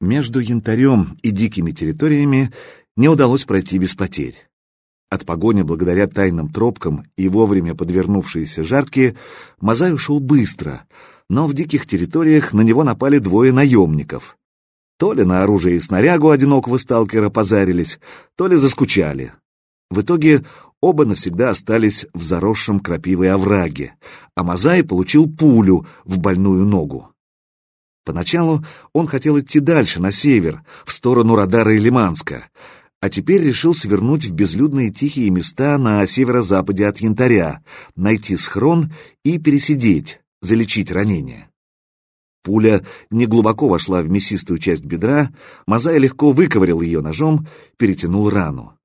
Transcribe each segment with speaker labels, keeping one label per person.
Speaker 1: Между янтарем и дикими территориями не удалось пройти без потерь. От погони благодаря тайным тропкам и вовремя подвернувшиеся жарки Мазай ушел быстро, но в диких территориях на него напали двое наемников. То ли на оружие и снарягу одинокого сталкера позарились, то ли заскучали. В итоге оба навсегда остались в заросшем крапивой овраге, а Мазай получил пулю в больную ногу. Поначалу он хотел идти дальше, на север, в сторону Радара и Лиманска, а теперь решил свернуть в безлюдные тихие места на северо-западе от Янтаря, найти схрон и пересидеть, залечить ранение. Пуля неглубоко вошла в мясистую часть бедра, Мазай легко выковырял ее ножом, перетянул рану.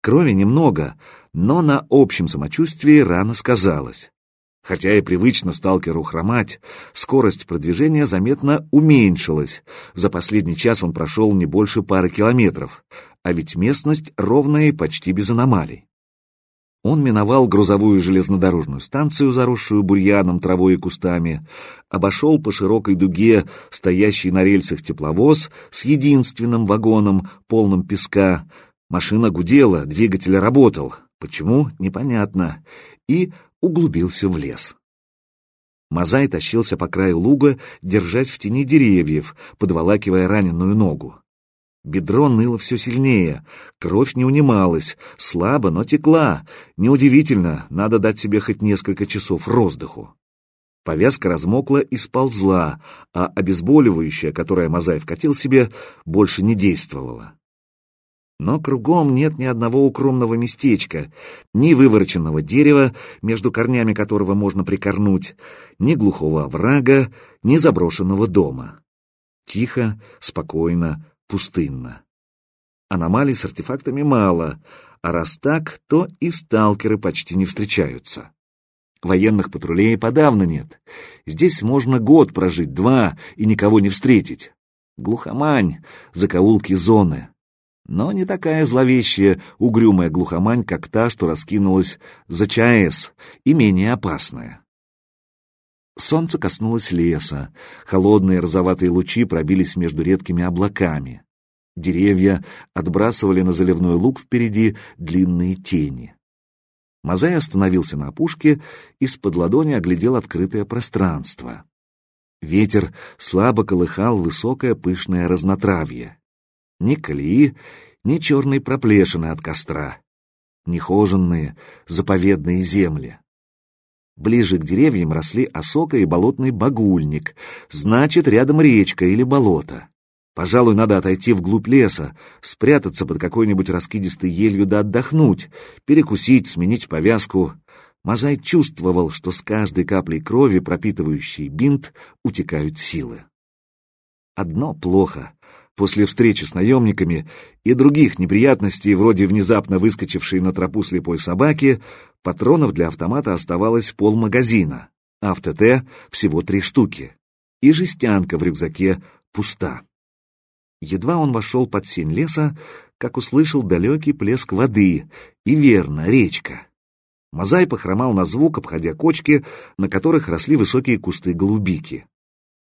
Speaker 1: Крови немного, но на общем самочувствии рана сказалась. Хотя и привычно сталкеру хромать, скорость продвижения заметно уменьшилась. За последний час он прошел не больше пары километров, а ведь местность ровная и почти без аномалий. Он миновал грузовую железнодорожную станцию, заросшую бурьяном, травой и кустами, обошел по широкой дуге стоящий на рельсах тепловоз с единственным вагоном, полным песка. Машина гудела, двигатель работал. Почему? Непонятно. И углубился в лес. Мазай тащился по краю луга, держась в тени деревьев, подволакивая раненую ногу. Бедро ныло все сильнее, кровь не унималась, слабо, но текла. Неудивительно, надо дать себе хоть несколько часов роздыху. Повязка размокла и сползла, а обезболивающее, которое Мазай вкатил себе, больше не действовало. Но кругом нет ни одного укромного местечка, ни вывороченного дерева, между корнями которого можно прикорнуть, ни глухого оврага, ни заброшенного дома. Тихо, спокойно, пустынно. Аномалий с артефактами мало, а раз так, то и сталкеры почти не встречаются. Военных патрулей подавно нет. Здесь можно год прожить, два, и никого не встретить. Глухомань, закоулки зоны но не такая зловещая, угрюмая глухомань, как та, что раскинулась за ЧАЭС, и менее опасная. Солнце коснулось леса, холодные розоватые лучи пробились между редкими облаками. Деревья отбрасывали на заливной луг впереди длинные тени. Мазай остановился на опушке, из-под ладони оглядел открытое пространство. Ветер слабо колыхал высокое пышное разнотравье ни колеи, ни черной проплешины от костра, нехоженные, заповедные земли. Ближе к деревьям росли осока и болотный багульник, значит, рядом речка или болото. Пожалуй, надо отойти вглубь леса, спрятаться под какой-нибудь раскидистой елью да отдохнуть, перекусить, сменить повязку. Мазай чувствовал, что с каждой каплей крови, пропитывающей бинт, утекают силы. Одно плохо. После встречи с наемниками и других неприятностей, вроде внезапно выскочившей на тропу слепой собаки, патронов для автомата оставалось полмагазина, а в ТТ всего три штуки. И жестянка в рюкзаке пуста. Едва он вошел под сень леса, как услышал далекий плеск воды, и верно, речка. Мозай похромал на звук, обходя кочки, на которых росли высокие кусты голубики.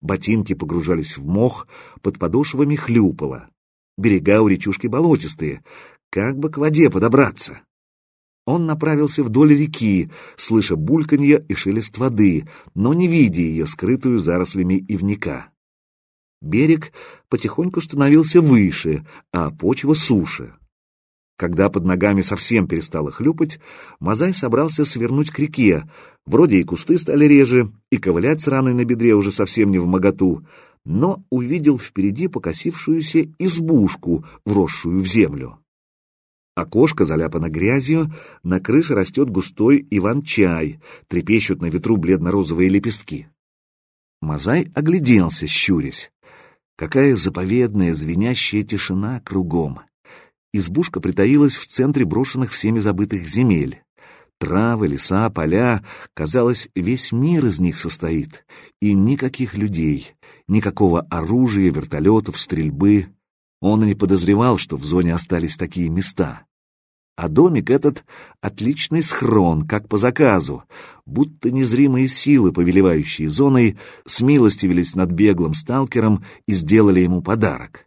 Speaker 1: Ботинки погружались в мох, под подошвами хлюпало. Берега у речушки болотистые. Как бы к воде подобраться? Он направился вдоль реки, слыша бульканье и шелест воды, но не видя ее, скрытую зарослями ивника. Берег потихоньку становился выше, а почва суше. Когда под ногами совсем перестало хлюпать, Мазай собрался свернуть к реке. Вроде и кусты стали реже, и ковылять с раной на бедре уже совсем не в моготу, но увидел впереди покосившуюся избушку, вросшую в землю. Окошко заляпано грязью, на крыше растет густой иван-чай, трепещут на ветру бледно-розовые лепестки. Мазай огляделся, щурясь. Какая заповедная звенящая тишина кругом. Избушка притаилась в центре брошенных всеми забытых земель. Травы, леса, поля, казалось, весь мир из них состоит, и никаких людей, никакого оружия, вертолетов, стрельбы. Он и не подозревал, что в зоне остались такие места. А домик этот — отличный схрон, как по заказу, будто незримые силы, повелевающие зоной, смилостивились над беглым сталкером и сделали ему подарок.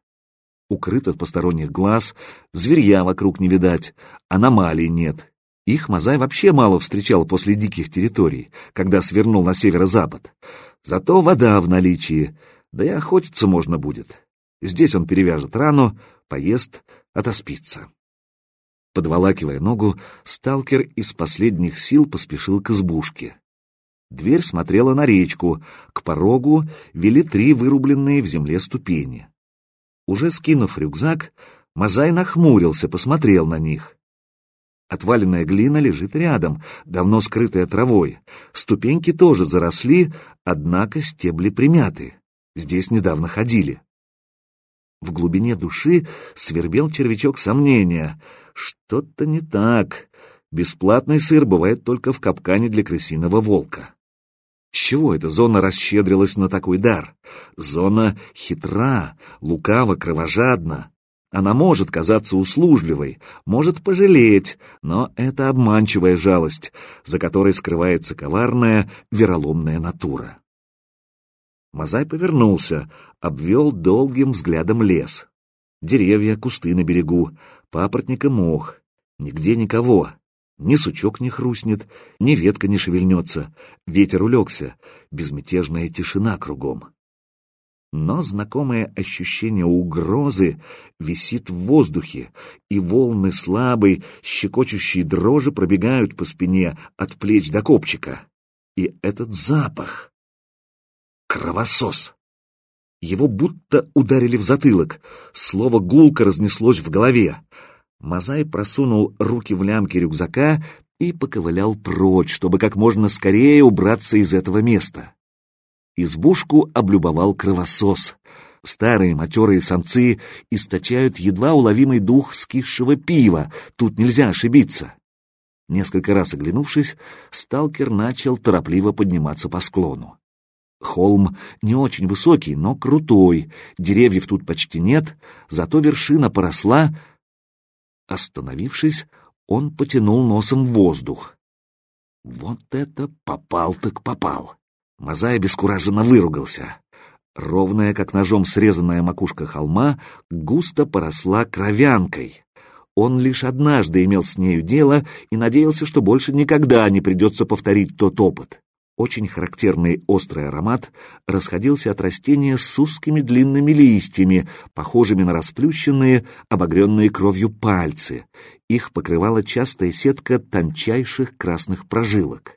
Speaker 1: Укрыт от посторонних глаз, зверья вокруг не видать, аномалий нет. Их Мазай вообще мало встречал после диких территорий, когда свернул на северо-запад. Зато вода в наличии, да и охотиться можно будет. Здесь он перевяжет рану, поест, отоспится. Подволакивая ногу, сталкер из последних сил поспешил к избушке. Дверь смотрела на речку, к порогу вели три вырубленные в земле ступени. Уже скинув рюкзак, Мазай нахмурился, посмотрел на них. Отваленная глина лежит рядом, давно скрытая травой. Ступеньки тоже заросли, однако стебли примяты. Здесь недавно ходили. В глубине души свербел червячок сомнения. Что-то не так. Бесплатный сыр бывает только в капкане для крысиного волка. С чего эта зона расщедрилась на такой дар? Зона хитра, лукава, кровожадна. Она может казаться услужливой, может пожалеть, но это обманчивая жалость, за которой скрывается коварная, вероломная натура. Мазай повернулся, обвел долгим взглядом лес. Деревья, кусты на берегу, папоротник и мох. Нигде никого. Ни сучок не хрустнет, ни ветка не шевельнется. Ветер улегся, безмятежная тишина кругом. Но знакомое ощущение угрозы висит в воздухе, и волны слабой, щекочущей дрожи пробегают по спине от плеч до копчика. И этот запах кровосос. Его будто ударили в затылок. Слово гулко разнеслось в голове. Мазай просунул руки в лямки рюкзака и поковылял прочь, чтобы как можно скорее убраться из этого места. Избушку облюбовал кровосос. Старые матерые самцы источают едва уловимый дух скисшего пива, тут нельзя ошибиться. Несколько раз оглянувшись, сталкер начал торопливо подниматься по склону. Холм не очень высокий, но крутой, деревьев тут почти нет, зато вершина поросла. Остановившись, он потянул носом воздух. Вот это попал так попал. Мазай бескураженно выругался. Ровная, как ножом срезанная макушка холма, густо поросла кровянкой. Он лишь однажды имел с нею дело и надеялся, что больше никогда не придется повторить тот опыт. Очень характерный острый аромат расходился от растения с узкими длинными листьями, похожими на расплющенные, обогренные кровью пальцы. Их покрывала частая сетка тончайших красных прожилок.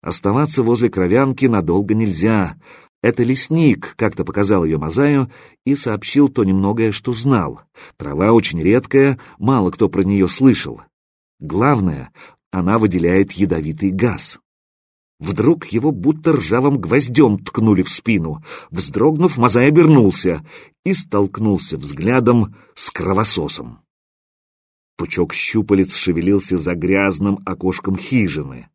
Speaker 1: Оставаться возле кровянки надолго нельзя. Это лесник, как-то показал ее Мазаю и сообщил то немногое, что знал. Трава очень редкая, мало кто про нее слышал. Главное, она выделяет ядовитый газ. Вдруг его будто ржавым гвоздем ткнули в спину. Вздрогнув, Мазай обернулся и столкнулся взглядом с кровососом. Пучок щупалец шевелился за грязным окошком хижины.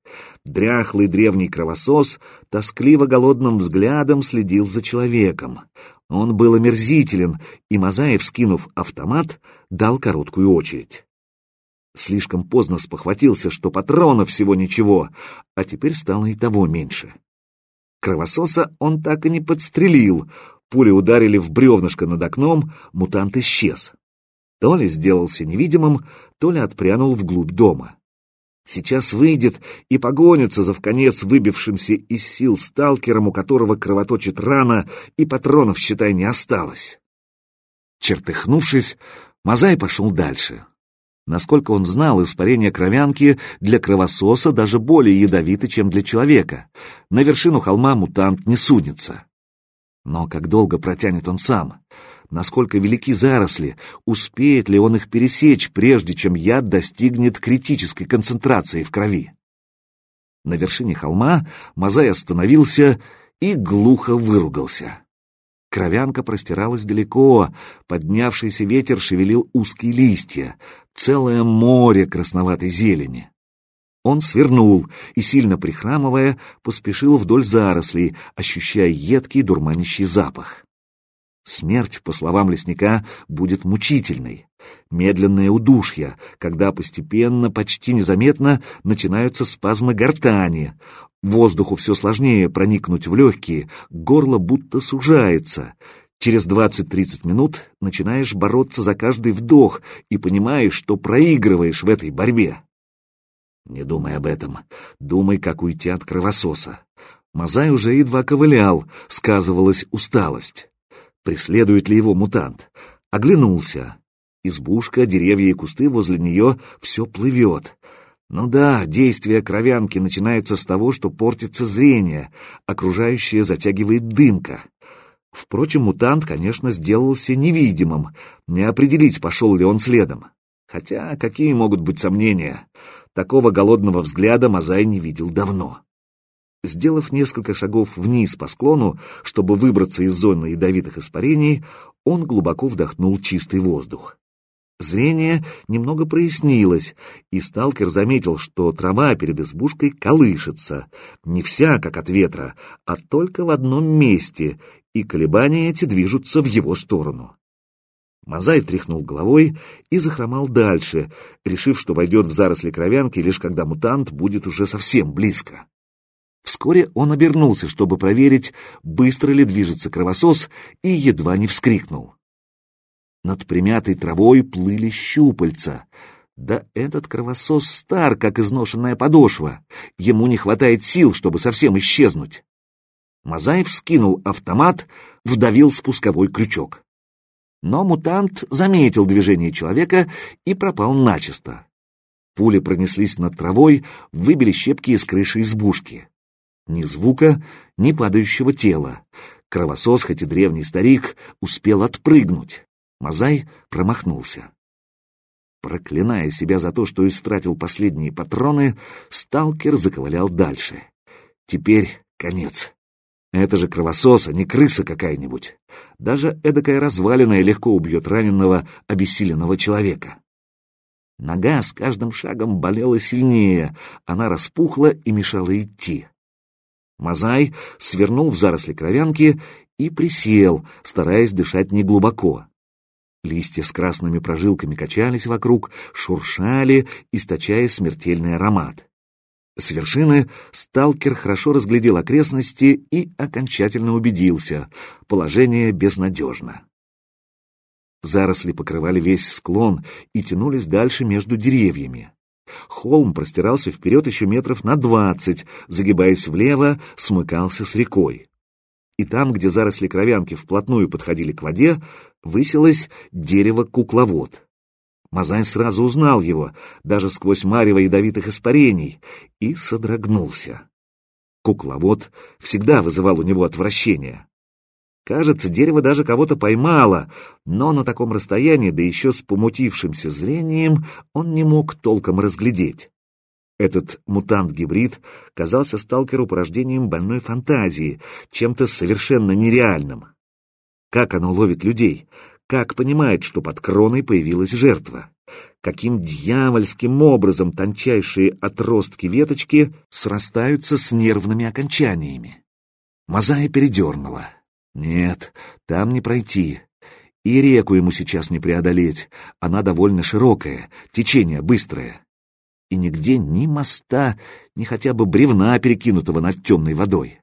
Speaker 1: Дряхлый древний кровосос тоскливо голодным взглядом следил за человеком. Он был омерзителен, и Мазаев, скинув автомат, дал короткую очередь. Слишком поздно спохватился, что патронов всего ничего, а теперь стало и того меньше. Кровососа он так и не подстрелил. Пули ударили в бревнышко над окном, мутант исчез. То ли сделался невидимым, то ли отпрянул вглубь дома. Сейчас выйдет и погонится за вконец выбившимся из сил сталкером, у которого кровоточит рана, и патронов, считай, не осталось. Чертыхнувшись, Мазай пошел дальше. Насколько он знал, испарение кровянки для кровососа даже более ядовито, чем для человека. На вершину холма мутант не сунется. Но как долго протянет он сам? Насколько велики заросли? Успеет ли он их пересечь, прежде чем яд достигнет критической концентрации в крови? На вершине холма Мазай остановился и глухо выругался. Кровянка простиралась далеко, поднявшийся ветер шевелил узкие листья, целое море красноватой зелени. Он свернул и, сильно прихрамывая, поспешил вдоль зарослей, ощущая едкий дурманящий запах. Смерть, по словам лесника, будет мучительной. Медленное удушье, когда постепенно, почти незаметно начинаются спазмы гортани. Воздуху все сложнее проникнуть в легкие, горло будто сужается. Через 20-30 минут начинаешь бороться за каждый вдох и понимаешь, что проигрываешь в этой борьбе. Не думай об этом. Думай, как уйти от кровососа. Мазай уже едва ковылял, сказывалась усталость. Преследует ли его мутант? Оглянулся. Избушка, деревья и кусты возле нее все плывет. Ну да, действие кровянки начинается с того, что портится зрение, окружающее затягивает дымка. Впрочем, мутант, конечно, сделался невидимым, не определить, пошел ли он следом. Хотя какие могут быть сомнения? Такого голодного взгляда Мазай не видел давно. Сделав несколько шагов вниз по склону, чтобы выбраться из зоны ядовитых испарений, он глубоко вдохнул чистый воздух. Зрение немного прояснилось, и сталкер заметил, что трава перед избушкой колышется, не вся, как от ветра, а только в одном месте, и колебания эти движутся в его сторону. Мазай тряхнул головой и захромал дальше, решив, что войдет в заросли кровянки, лишь когда мутант будет уже совсем близко. Вскоре он обернулся, чтобы проверить, быстро ли движется кровосос, и едва не вскрикнул. Над примятой травой плыли щупальца. Да этот кровосос стар, как изношенная подошва. Ему не хватает сил, чтобы совсем исчезнуть. Мазаев скинул автомат, вдавил спусковой крючок. Но мутант заметил движение человека и пропал начисто. Пули пронеслись над травой, выбили щепки из крыши избушки. Ни звука, ни падающего тела. Кровосос, хоть и древний старик, успел отпрыгнуть. Мазай промахнулся. Проклиная себя за то, что истратил последние патроны, сталкер заковылял дальше. Теперь конец. Это же кровосос, а не крыса какая-нибудь. Даже эдакая разваленная легко убьет раненого, обессиленного человека. Нога с каждым шагом болела сильнее, она распухла и мешала идти. Мазай свернул в заросли кровянки и присел, стараясь дышать неглубоко. Листья с красными прожилками качались вокруг, шуршали, источая смертельный аромат. С вершины сталкер хорошо разглядел окрестности и окончательно убедился — положение безнадежно. Заросли покрывали весь склон и тянулись дальше между деревьями. Холм простирался вперед еще метров на двадцать, загибаясь влево, смыкался с рекой. И там, где заросли кровянки вплотную подходили к воде, высилось дерево-кукловод. Мазань сразу узнал его, даже сквозь марево ядовитых испарений, и содрогнулся. Кукловод всегда вызывал у него отвращение. Кажется, дерево даже кого-то поймало, но на таком расстоянии, да еще с помутившимся зрением, он не мог толком разглядеть. Этот мутант-гибрид казался сталкеру порождением больной фантазии, чем-то совершенно нереальным. Как оно ловит людей? Как понимает, что под кроной появилась жертва? Каким дьявольским образом тончайшие отростки веточки срастаются с нервными окончаниями? Мозаия передернула. Нет, там не пройти. И реку ему сейчас не преодолеть. Она довольно широкая, течение быстрое. И нигде ни моста, ни хотя бы бревна, перекинутого над темной водой.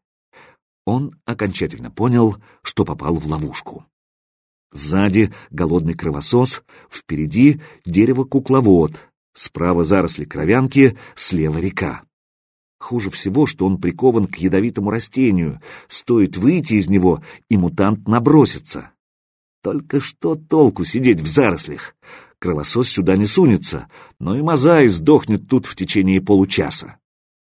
Speaker 1: Он окончательно понял, что попал в ловушку. Сзади голодный кровосос, впереди дерево-кукловод, справа заросли кровянки, слева река. Хуже всего, что он прикован к ядовитому растению. Стоит выйти из него, и мутант набросится. Только что толку сидеть в зарослях? Кровосос сюда не сунется, но и Мазай сдохнет тут в течение получаса.